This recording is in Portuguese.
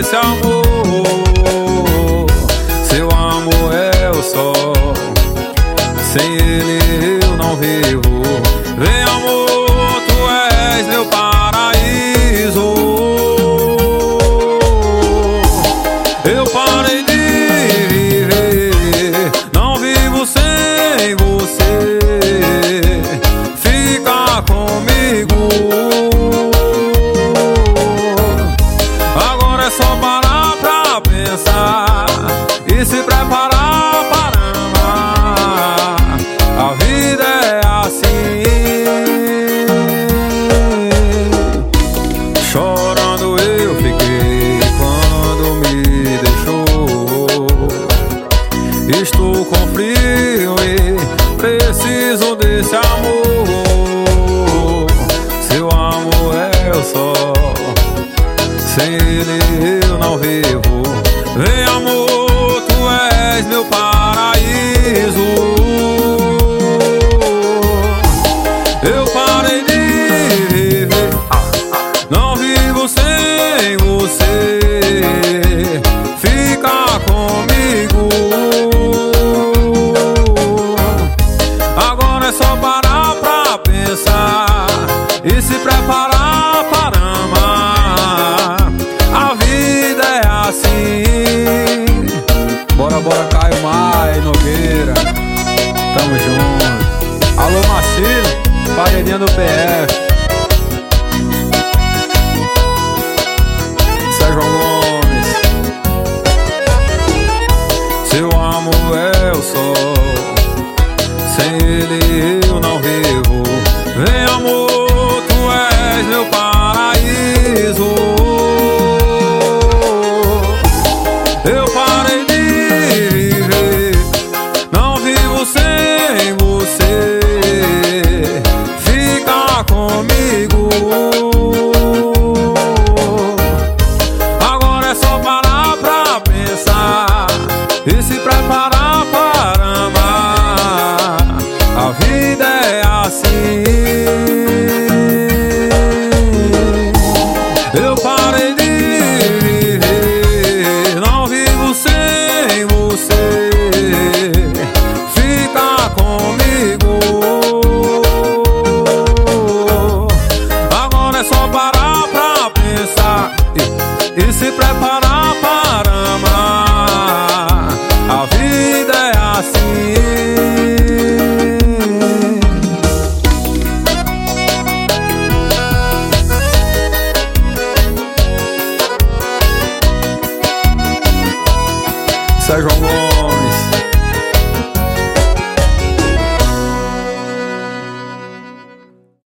esse amor. Seu amor é o sol, sem ele eu não vivo. Vem, amor. Estou com frio e preciso desse amor. Seu amor é o sol, sem ele eu não vivo. Vem, amor, tu és meu paraíso. dele. vida é assim. Eu parei de viver, não vivo sem você. Fica comigo. Agora é só parar pra pensar e, e se preparar para amar. A vida é assim. 再闯过。